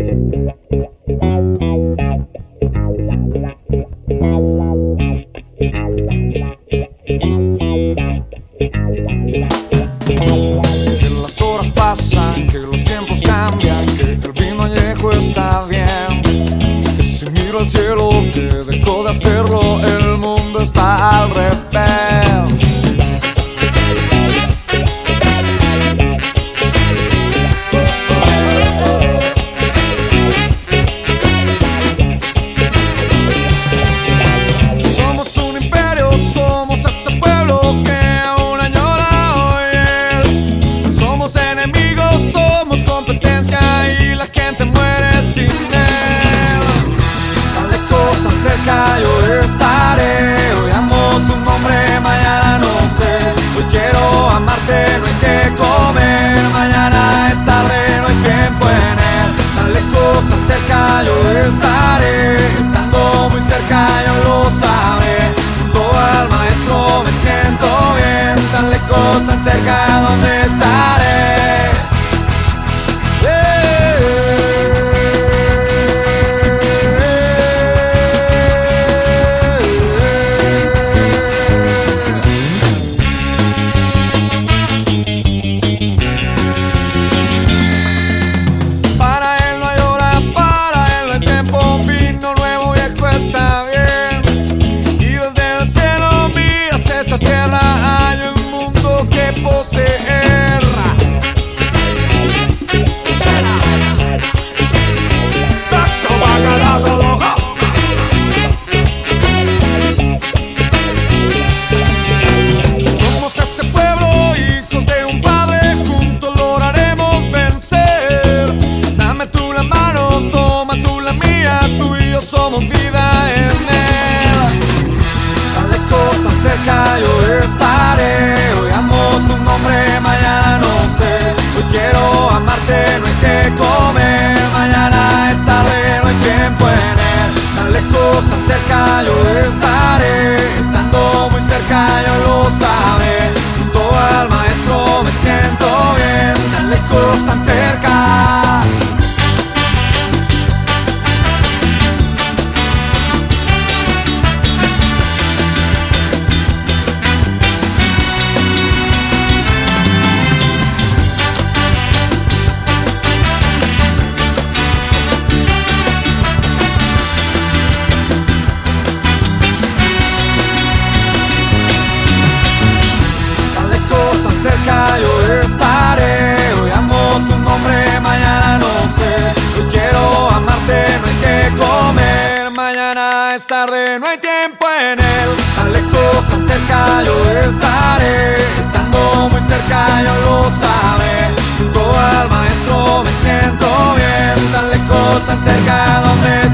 Thank you. vida. es tarde, no hay tiempo en él. Tan lejos, tan cerca yo estaré. Estando muy cerca yo lo sabré. Junto al maestro me siento bien. Tan lejos, tan cerca donde